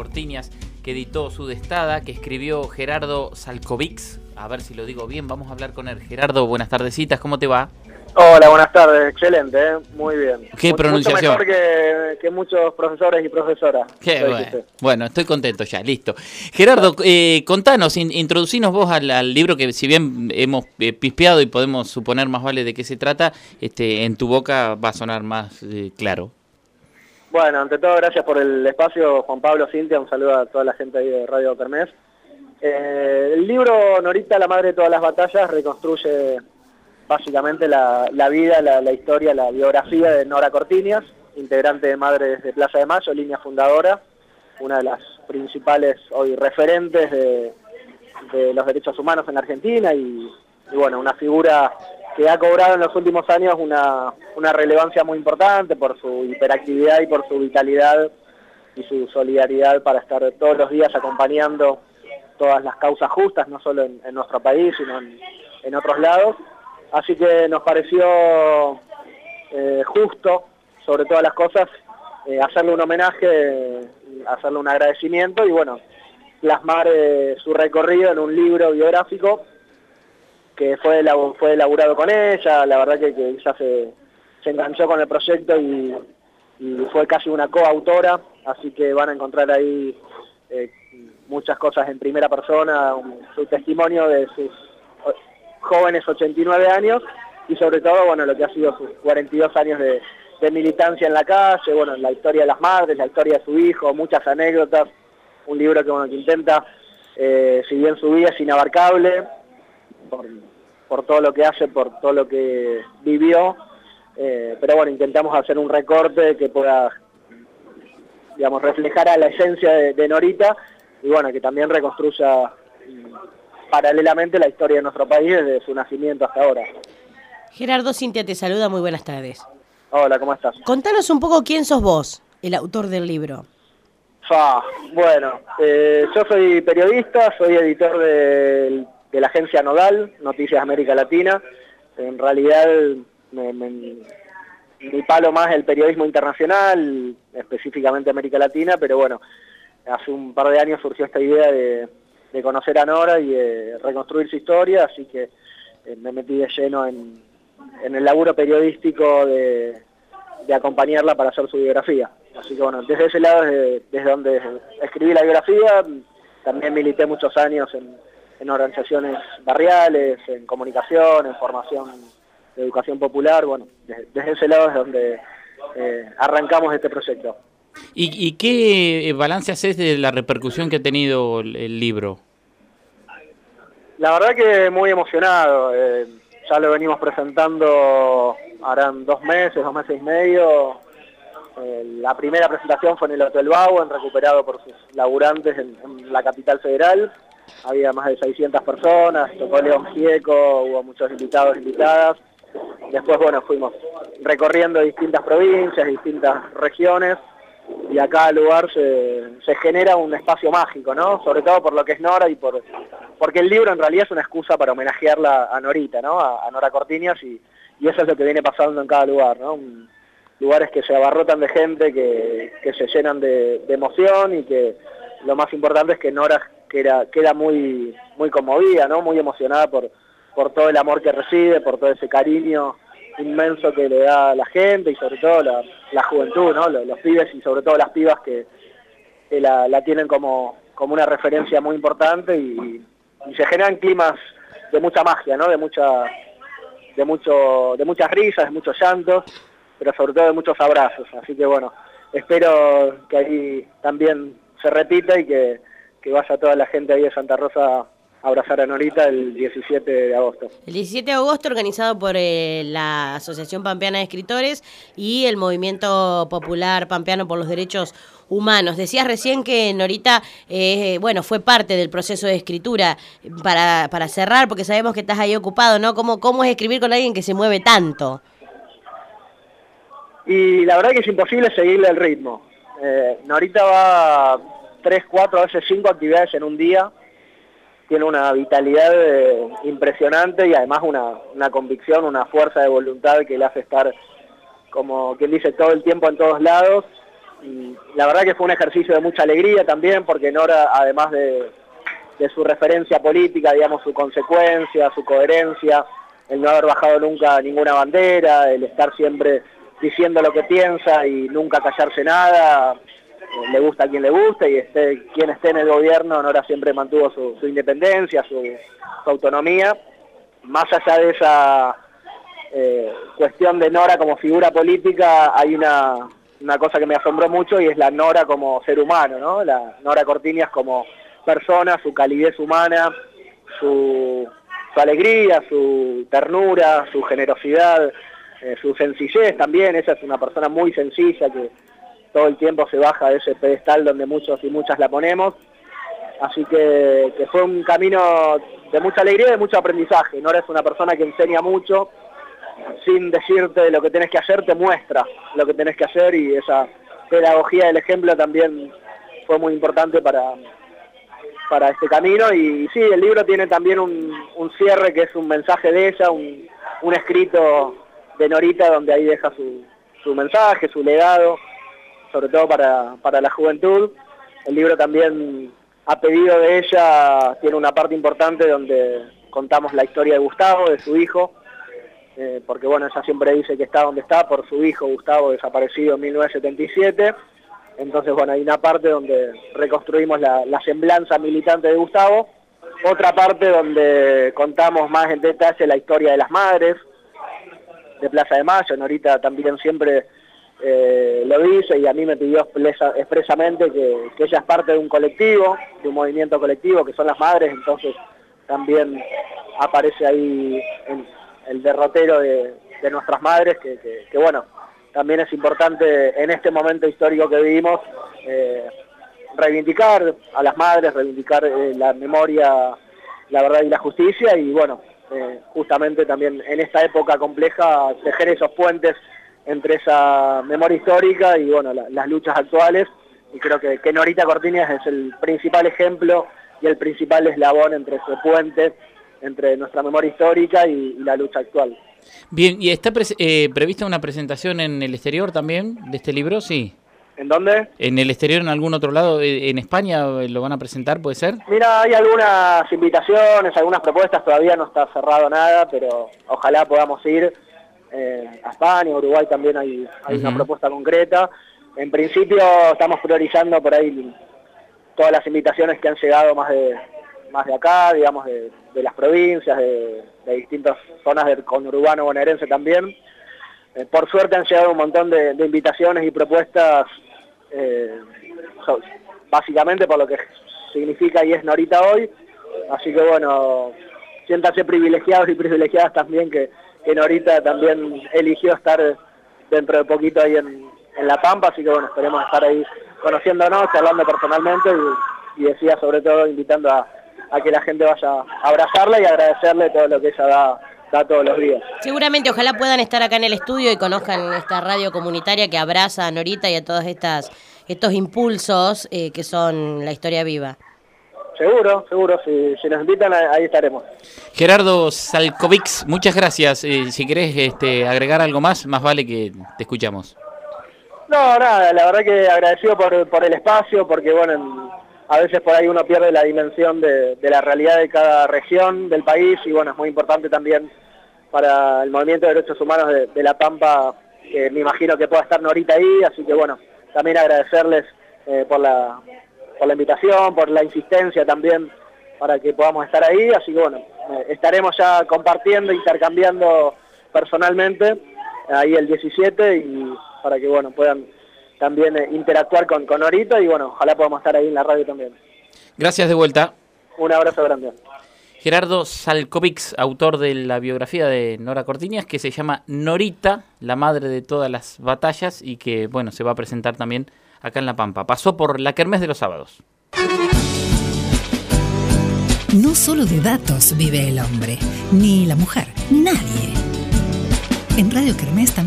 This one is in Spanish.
Cortiñas, que editó Sudestada, que escribió Gerardo Salcovics. A ver si lo digo bien, vamos a hablar con él. Gerardo, buenas tardecitas, ¿cómo te va? Hola, buenas tardes, excelente, ¿eh? muy bien. ¿Qué pronunciación? Mucho mejor que, muchos profesores y profesoras. Qué bueno. bueno. estoy contento ya, listo. Gerardo, eh, contanos, introducinos vos al, libro que si bien hemos eh, pispeado y podemos suponer más vale de qué se trata, este, en tu boca va a sonar más eh, claro. Bueno, ante todo, gracias por el espacio, Juan Pablo, Cintia, un saludo a toda la gente ahí de Radio Kermés. el libro Norita, la madre de todas las batallas, reconstruye básicamente la, vida, la, historia, la biografía de Nora Cortinias, integrante de Madres de Plaza de Mayo, línea fundadora, una de las principales hoy referentes de, los derechos humanos en Argentina y, bueno, una figura que ha cobrado en los últimos años una, una relevancia muy importante por su hiperactividad y por su vitalidad y su solidaridad para estar todos los días acompañando todas las causas justas, no solo en, nuestro país, sino en otros lados. Así que nos pareció eh, justo, sobre todas las cosas, eh, hacerle un homenaje, hacerle un agradecimiento y bueno, plasmar eh, su recorrido en un libro biográfico que fue, fue elaborado con ella, la verdad que, ella se, enganchó con el proyecto y, fue casi una coautora, así que van a encontrar ahí muchas cosas en primera persona, su testimonio de sus jóvenes 89 años y sobre todo, bueno, lo que ha sido sus 42 años de, militancia en la calle, bueno, la historia de las madres, la historia de su hijo, muchas anécdotas, un libro que, bueno, que intenta, eh, si bien su vida es inabarcable, por, todo lo que hace, por todo lo que vivió, eh, pero bueno, intentamos hacer un recorte que pueda, digamos, reflejar a la esencia de, de Norita y bueno, que también reconstruya paralelamente la historia de nuestro país desde su nacimiento hasta ahora. Gerardo Cintia te saluda, muy buenas tardes. Hola, ¿cómo estás? Contanos un poco quién sos vos, el autor del libro. bueno, eh, yo soy periodista, soy editor de, la agencia Nodal, Noticias América Latina. En realidad mi palo más el periodismo internacional, específicamente América Latina, pero bueno, hace un par de años surgió esta idea de, de conocer a Nora y de reconstruir su historia, así que eh, me metí de lleno en, el laburo periodístico de, acompañarla para hacer su biografía. Así que bueno, desde ese lado, desde, desde donde escribí la biografía, también milité muchos años en, organizaciones barriales, en comunicación, en formación de educación popular, bueno, desde, ese lado es donde eh, arrancamos este proyecto. ¿Y, qué eh, balance haces de la repercusión que ha tenido el, libro? La verdad que muy emocionado. Eh, ya lo venimos presentando, harán dos meses, dos meses y medio. Eh, la primera presentación fue en el Hotel en recuperado por sus laburantes en, la capital federal. Había más de 600 personas, tocó León Gieco, hubo muchos invitados, invitadas. Después, bueno, fuimos recorriendo distintas provincias, distintas regiones y a cada lugar se, genera un espacio mágico, ¿no? Sobre todo por lo que es Nora y por porque el libro en realidad es una excusa para homenajearla a Norita, ¿no? A, Nora Cortiñas y, eso es lo que viene pasando en cada lugar, ¿no? lugares que se abarrotan de gente, que, se llenan de, emoción y que lo más importante es que Nora queda, queda muy, muy conmovida, ¿no? Muy emocionada por, por todo el amor que recibe, por todo ese cariño inmenso que le da la gente y sobre todo la, juventud, ¿no? Los, pibes y sobre todo las pibas que, la, tienen como, como una referencia muy importante y, se generan climas de mucha magia, ¿no? De mucha de mucho de muchas risas, de muchos llantos, pero sobre todo de muchos abrazos. Así que bueno, espero que ahí también se repita y que, que vaya toda la gente ahí de Santa Rosa abrazar a Norita el 17 de agosto. El 17 de agosto organizado por eh, la Asociación Pampeana de Escritores y el Movimiento Popular Pampeano por los Derechos Humanos. Decías recién que Norita, eh, bueno, fue parte del proceso de escritura. Para, para cerrar, porque sabemos que estás ahí ocupado, ¿no? ¿Cómo, ¿Cómo es escribir con alguien que se mueve tanto? Y la verdad que es imposible seguirle el ritmo. Eh, Norita va tres, cuatro, a veces cinco actividades en un día tiene una vitalidad eh, impresionante y además una, convicción, una fuerza de voluntad que le hace estar, como quien dice, todo el tiempo en todos lados. la verdad que fue un ejercicio de mucha alegría también, porque Nora, además de, de su referencia política, digamos, su consecuencia, su coherencia, el no haber bajado nunca ninguna bandera, el estar siempre diciendo lo que piensa y nunca callarse nada, le gusta a quien le gusta y esté, quien esté en el gobierno, Nora siempre mantuvo su, independencia, su, autonomía. Más allá de esa eh, cuestión de Nora como figura política, hay una, una cosa que me asombró mucho y es la Nora como ser humano, ¿no? La Nora Cortiñas como persona, su calidez humana, su alegría, su ternura, su generosidad, eh, su sencillez también, ella es una persona muy sencilla que todo el tiempo se baja de ese pedestal donde muchos y muchas la ponemos. Así que, fue un camino de mucha alegría y de mucho aprendizaje. Nora es una persona que enseña mucho, sin decirte lo que tenés que hacer, te muestra lo que tenés que hacer y esa pedagogía del ejemplo también fue muy importante para, para este camino. Y, sí, el libro tiene también un, cierre que es un mensaje de ella, un, un escrito de Norita donde ahí deja su, su mensaje, su legado, sobre todo para, para la juventud. El libro también, a pedido de ella, tiene una parte importante donde contamos la historia de Gustavo, de su hijo, eh, porque bueno, ella siempre dice que está donde está por su hijo Gustavo, desaparecido en 1977. Entonces, bueno, hay una parte donde reconstruimos la, la semblanza militante de Gustavo, otra parte donde contamos más en detalle la historia de las madres, de Plaza de Mayo, Norita también siempre eh, lo dice y a mí me pidió expresamente que, ella es parte de un colectivo, de un movimiento colectivo que son las madres, entonces también aparece ahí el derrotero de, nuestras madres, que, bueno, también es importante en este momento histórico que vivimos eh, reivindicar a las madres, reivindicar eh, la memoria, la verdad y la justicia y bueno, eh, justamente también en esta época compleja tejer esos puentes entre esa memoria histórica y bueno las luchas actuales y creo que, que Norita Cortiñas es el principal ejemplo y el principal eslabón entre ese puente entre nuestra memoria histórica y, la lucha actual. Bien, ¿y está eh, prevista una presentación en el exterior también de este libro? Sí. ¿En dónde? ¿En el exterior, en algún otro lado? ¿En España lo van a presentar, puede ser? Mira, hay algunas invitaciones, algunas propuestas, todavía no está cerrado nada, pero ojalá podamos ir eh, a España, Uruguay también hay, una propuesta concreta. En principio estamos priorizando por ahí todas las invitaciones que han llegado más de, más de acá, digamos, de, las provincias, de, distintas zonas del conurbano bonaerense también. Eh, por suerte han llegado un montón de invitaciones y propuestas eh, básicamente por lo que significa y es Norita hoy. Así que bueno, siéntanse privilegiados y privilegiadas también que, que Norita también eligió estar dentro de poquito ahí en, La Pampa, así que bueno, esperemos estar ahí conociéndonos, hablando personalmente y, decía sobre todo invitando a, a que la gente vaya a abrazarla y agradecerle todo lo que ella da todos los días. Seguramente, ojalá puedan estar acá en el estudio y conozcan esta radio comunitaria que abraza a Norita y a todos estas, estos impulsos eh, que son la historia viva. Seguro, seguro, si, nos invitan ahí estaremos. Gerardo Salcovics, muchas gracias. Eh, si querés este, agregar algo más, más vale que te escuchamos. No, nada, la verdad que agradecido por, por el espacio, porque bueno, a veces por ahí uno pierde la dimensión de, la realidad de cada región del país y bueno, es muy importante también para el movimiento de derechos humanos de, La Pampa, que me imagino que pueda estar Norita ahí, así que bueno, también agradecerles eh, por, la, invitación, por la insistencia también para que podamos estar ahí, así que bueno, eh, estaremos ya compartiendo, intercambiando personalmente ahí el 17 y para que bueno puedan también eh, interactuar con, con Norita y bueno, ojalá podamos estar ahí en la radio también. Gracias de vuelta. Un abrazo grande. Gerardo Salkovics, autor de la biografía de Nora Cortiñas, que se llama Norita, la madre de todas las batallas, y que bueno, se va a presentar también acá en La Pampa. Pasó por la Kermés de los sábados. No solo de datos vive el hombre, ni la mujer, nadie. En Radio Kermés también.